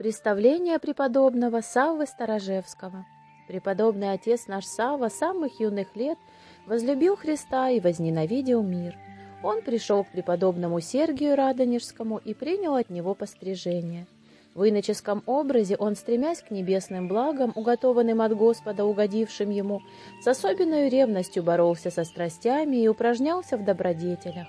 Представление преподобного Саввы Старожевского. Преподобный отец наш Савва с самых юных лет возлюбил Христа и возненавидел мир. Он пришел к преподобному Сергию Радонежскому и принял от него пострижение. В иноческом образе он, стремясь к небесным благам, уготованным от Господа, угодившим ему, с особенной ревностью боролся со страстями и упражнялся в добродетелях.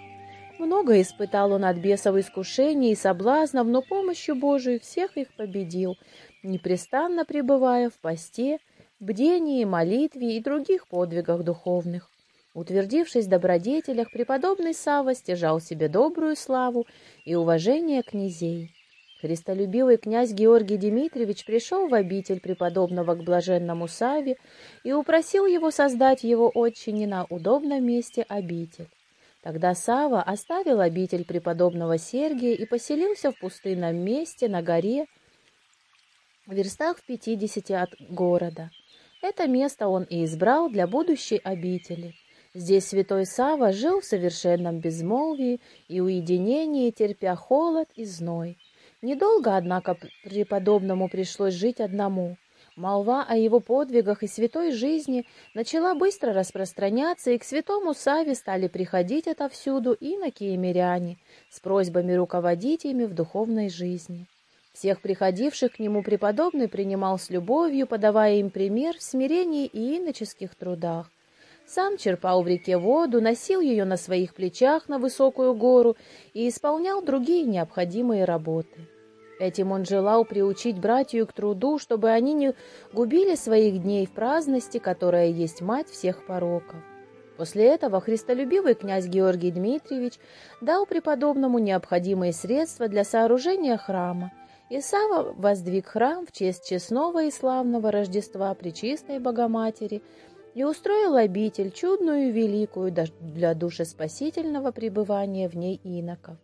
Много испытал он от бесов искушений и соблазнов, но помощью Божией всех их победил, непрестанно пребывая в посте, бдении, молитве и других подвигах духовных. Утвердившись в добродетелях, преподобный Савва стяжал себе добрую славу и уважение князей. Христолюбивый князь Георгий Дмитриевич пришел в обитель преподобного к блаженному Саве и упросил его создать его отчине на удобном месте обитель. Тогда Сава оставил обитель преподобного Сергия и поселился в пустынном месте на горе, в верстах в пятидесяти от города. Это место он и избрал для будущей обители. Здесь святой Сава жил в совершенном безмолвии и уединении, терпя холод и зной. Недолго, однако, преподобному пришлось жить одному. Молва о его подвигах и святой жизни начала быстро распространяться, и к святому Саве стали приходить отовсюду иноки и миряне с просьбами руководить ими в духовной жизни. Всех приходивших к нему преподобный принимал с любовью, подавая им пример в смирении и иноческих трудах. Сам черпал в реке воду, носил ее на своих плечах на высокую гору и исполнял другие необходимые работы. Этим он желал приучить братью к труду, чтобы они не губили своих дней в праздности, которая есть мать всех пороков. После этого христолюбивый князь Георгий Дмитриевич дал преподобному необходимые средства для сооружения храма, и Сава воздвиг храм в честь честного и славного Рождества Пречистой Богоматери и устроил обитель, чудную и великую для душеспасительного пребывания в ней иноков.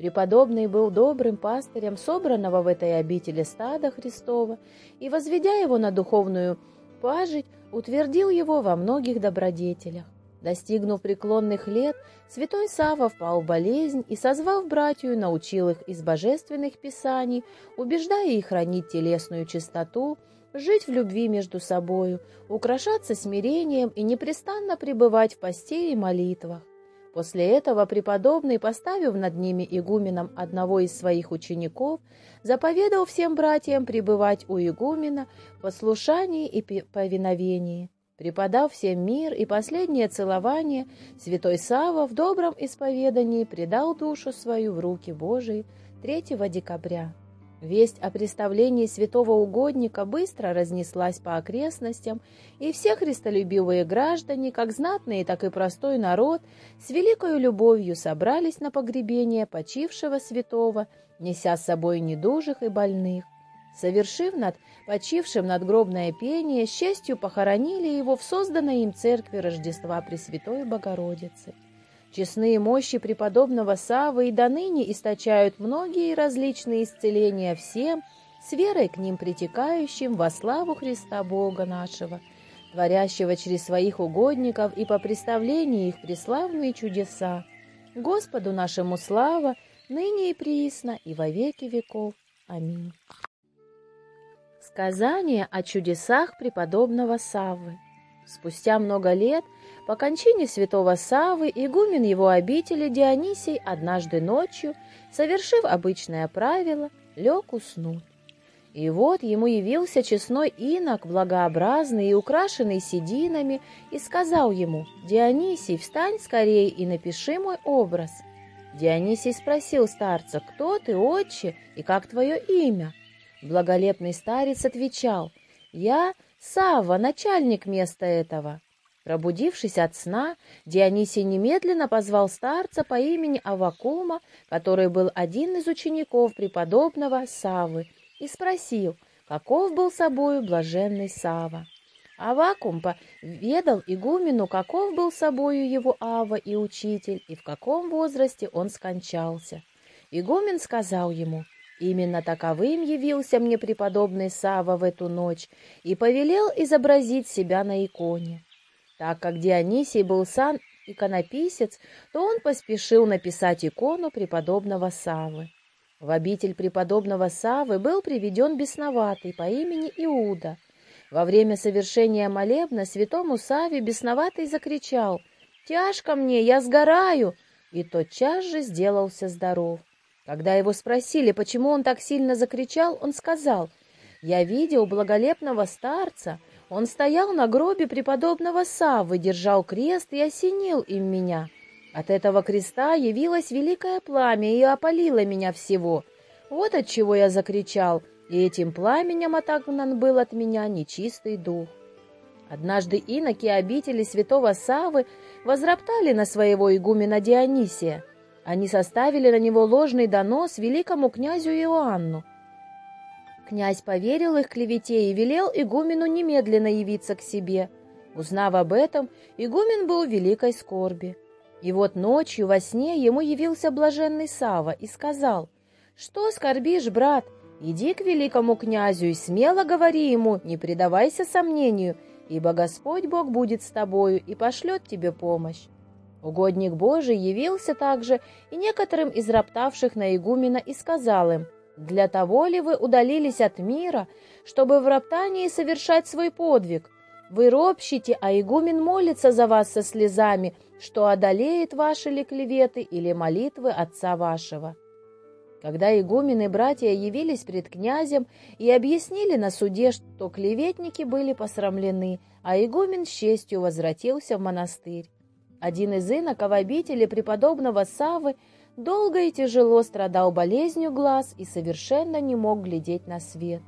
Преподобный был добрым пастырем собранного в этой обители стада Христова и, возведя его на духовную пажить, утвердил его во многих добродетелях. Достигнув преклонных лет, святой Сава впал в болезнь и, созвав братью, научил их из божественных писаний, убеждая их хранить телесную чистоту, жить в любви между собою, украшаться смирением и непрестанно пребывать в посте и молитвах. После этого преподобный, поставив над ними игуменом одного из своих учеников, заповедал всем братьям пребывать у игумена в послушании и повиновении. Преподав всем мир и последнее целование, святой Сава в добром исповедании предал душу свою в руки Божии 3 декабря. Весть о представлении святого угодника быстро разнеслась по окрестностям, и все христолюбивые граждане, как знатные, так и простой народ, с великой любовью собрались на погребение почившего святого, неся с собой недужих и больных. Совершив над почившим надгробное пение, с честью похоронили его в созданной им церкви Рождества Пресвятой Богородицы. Честные мощи преподобного Савы и доныне источают многие различные исцеления всем, с верой к ним притекающим во славу Христа Бога нашего, творящего через своих угодников и по представлению их преславные чудеса. Господу нашему слава, ныне и приисно, и во веки веков. Аминь. Сказание о чудесах преподобного Саввы. Спустя много лет, по кончине святого Савы, игумен его обители Дионисий однажды ночью, совершив обычное правило, лег уснуть. И вот ему явился честной инок, благообразный и украшенный сединами, и сказал ему, «Дионисий, встань скорее и напиши мой образ». Дионисий спросил старца, «Кто ты, отче, и как твое имя?» Благолепный старец отвечал, «Я Сава, начальник места этого». Пробудившись от сна, Дионисий немедленно позвал старца по имени Авакума, который был один из учеников преподобного Савы, и спросил, каков был собою блаженный Сава. Авакум поведал игумену, каков был собою его Ава и учитель, и в каком возрасте он скончался. Игумен сказал ему, Именно таковым явился мне преподобный Сава в эту ночь и повелел изобразить себя на иконе. Так как Дионисий был сам иконописец, то он поспешил написать икону преподобного Савы. В обитель преподобного Савы был приведен бесноватый по имени Иуда. Во время совершения молебна святому Саве бесноватый закричал «Тяжко мне, я сгораю!» и тотчас же сделался здоров. Когда его спросили, почему он так сильно закричал, он сказал «Я видел благолепного старца, он стоял на гробе преподобного Саввы, держал крест и осенил им меня». От этого креста явилось великое пламя и опалило меня всего. Вот от чего я закричал, и этим пламенем отогнан был от меня нечистый дух. Однажды иноки обители святого Савы возроптали на своего игумена Дионисия. Они составили на него ложный донос великому князю Иоанну. Князь поверил их клевете и велел игумену немедленно явиться к себе. Узнав об этом, игумен был в великой скорби. И вот ночью во сне ему явился блаженный Сава и сказал, «Что скорбишь, брат? Иди к великому князю и смело говори ему, не предавайся сомнению, ибо Господь Бог будет с тобою и пошлет тебе помощь». Угодник Божий явился также и некоторым из роптавших на игумена и сказал им, «Для того ли вы удалились от мира, чтобы в роптании совершать свой подвиг?» Вы ропщите, а игумен молится за вас со слезами, что одолеет ваши ли клеветы или молитвы отца вашего». Когда игумены и братья явились пред князем и объяснили на суде, что клеветники были посрамлены, а игумен с честью возвратился в монастырь. Один из иноков обители преподобного Савы долго и тяжело страдал болезнью глаз и совершенно не мог глядеть на свет.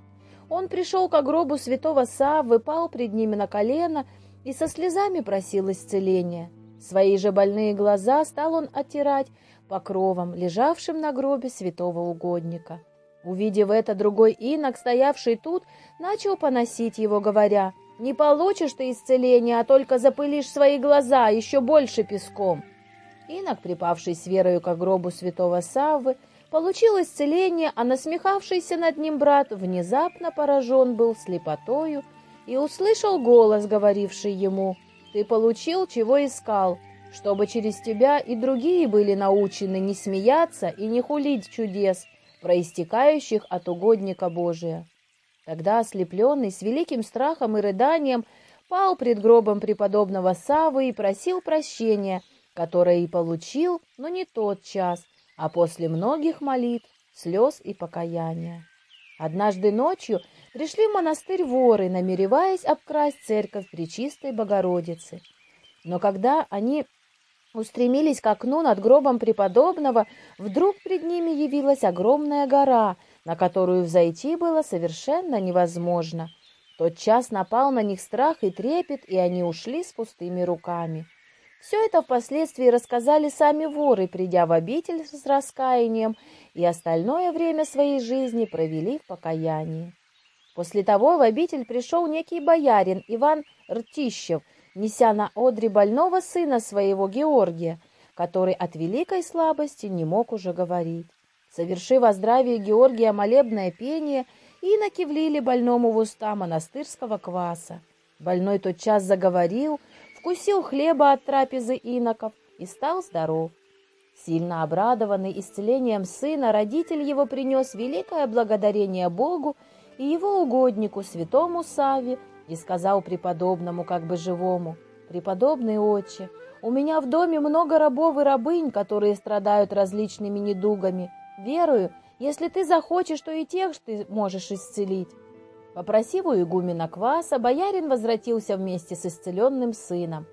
Он пришел к гробу святого Саввы, пал пред ними на колено и со слезами просил исцеления. Свои же больные глаза стал он оттирать покровом, лежавшим на гробе святого угодника. Увидев это, другой инок, стоявший тут, начал поносить его, говоря, «Не получишь ты исцеления, а только запылишь свои глаза еще больше песком». Инок, припавший с верою к гробу святого Саввы, получил исцеление, а насмехавшийся над ним брат внезапно поражен был слепотою и услышал голос, говоривший ему, «Ты получил, чего искал, чтобы через тебя и другие были научены не смеяться и не хулить чудес, проистекающих от угодника Божия». Тогда ослепленный с великим страхом и рыданием пал пред гробом преподобного Савы и просил прощения, которое и получил, но не тот час, а после многих молитв, слез и покаяния. Однажды ночью пришли в монастырь воры, намереваясь обкрасть церковь Пречистой Богородицы. Но когда они устремились к окну над гробом преподобного, вдруг пред ними явилась огромная гора, на которую взойти было совершенно невозможно. Тот час напал на них страх и трепет, и они ушли с пустыми руками. Все это впоследствии рассказали сами воры, придя в обитель с раскаянием, и остальное время своей жизни провели в покаянии. После того в обитель пришел некий боярин Иван Ртищев, неся на одре больного сына своего Георгия, который от великой слабости не мог уже говорить. Совершив о здравии Георгия молебное пение, иноки влили больному в уста монастырского кваса. Больной тотчас заговорил — вкусил хлеба от трапезы иноков и стал здоров. Сильно обрадованный исцелением сына, родитель его принес великое благодарение Богу и его угоднику, святому Саве, и сказал преподобному, как бы живому, «Преподобный отче, у меня в доме много рабов и рабынь, которые страдают различными недугами. Верую, если ты захочешь, то и тех ты можешь исцелить. Попросив у игумена кваса, боярин возвратился вместе с исцеленным сыном.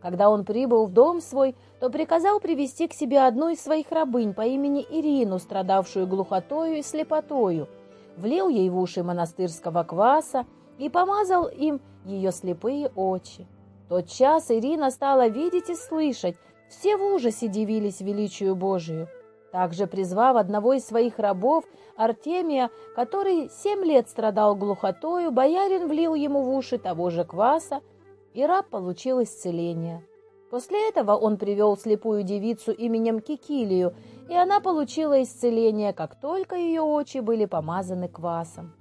Когда он прибыл в дом свой, то приказал привести к себе одну из своих рабынь по имени Ирину, страдавшую глухотою и слепотою, влил ей в уши монастырского кваса и помазал им ее слепые очи. Тот час Ирина стала видеть и слышать, все в ужасе дивились величию Божию. Также призвав одного из своих рабов, Артемия, который семь лет страдал глухотою, боярин влил ему в уши того же кваса, и раб получил исцеление. После этого он привел слепую девицу именем Кикилию, и она получила исцеление, как только ее очи были помазаны квасом.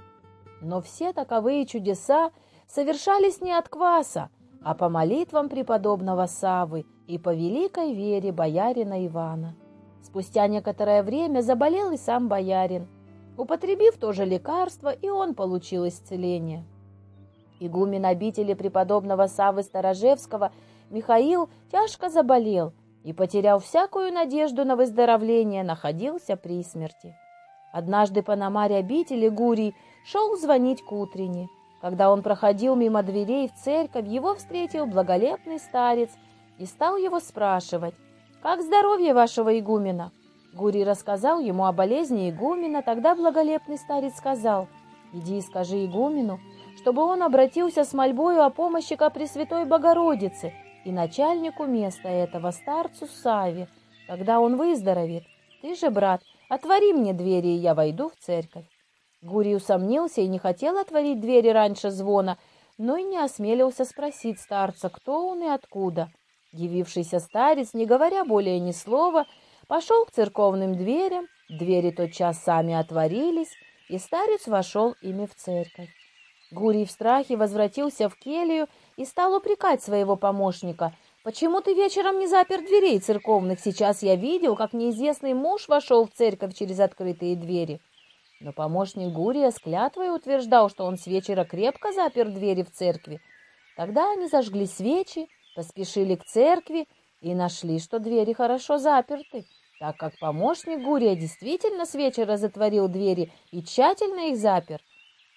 Но все таковые чудеса совершались не от кваса, а по молитвам преподобного Савы и по великой вере боярина Ивана. Спустя некоторое время заболел и сам боярин. Употребив то же лекарство, и он получил исцеление. Игумен обители преподобного Савы Старожевского Михаил тяжко заболел и, потеряв всякую надежду на выздоровление, находился при смерти. Однажды Пономарь обители Гурий шел звонить к утренне. Когда он проходил мимо дверей в церковь, его встретил благолепный старец и стал его спрашивать, «Как здоровье вашего игумена?» Гурий рассказал ему о болезни игумена, тогда благолепный старец сказал, «Иди и скажи игумену, чтобы он обратился с мольбою о помощи ко Пресвятой Богородице и начальнику места этого старцу Саве, когда он выздоровеет. Ты же, брат, отвори мне двери, и я войду в церковь. Гурий усомнился и не хотел отворить двери раньше звона, но и не осмелился спросить старца, кто он и откуда. Явившийся старец, не говоря более ни слова, пошел к церковным дверям, двери тотчас сами отворились, и старец вошел ими в церковь. Гурий в страхе возвратился в келью и стал упрекать своего помощника. «Почему ты вечером не запер дверей церковных? Сейчас я видел, как неизвестный муж вошел в церковь через открытые двери». Но помощник Гурия с клятвой утверждал, что он с вечера крепко запер двери в церкви. Тогда они зажгли свечи, поспешили к церкви и нашли, что двери хорошо заперты, так как помощник Гурия действительно с вечера затворил двери и тщательно их запер.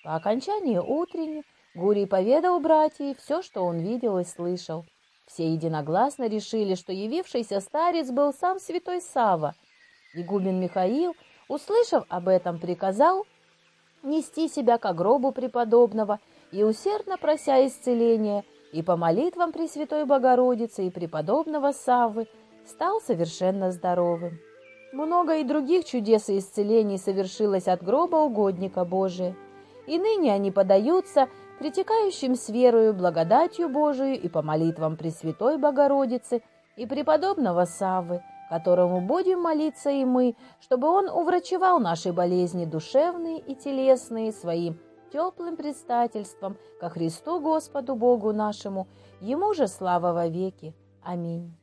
По окончании утренней Гурий поведал братьям все, что он видел и слышал. Все единогласно решили, что явившийся старец был сам святой Сава. Игумен Михаил, услышав об этом, приказал нести себя к гробу преподобного и, усердно прося исцеления, и по молитвам Пресвятой Богородицы и преподобного Саввы, стал совершенно здоровым. Много и других чудес и исцелений совершилось от гроба угодника Божия и ныне они подаются притекающим с верою, благодатью Божию и по молитвам Пресвятой Богородицы и преподобного Саввы, которому будем молиться и мы, чтобы он уврачевал наши болезни душевные и телесные своим теплым предстательством ко Христу Господу Богу нашему, Ему же слава во веки. Аминь.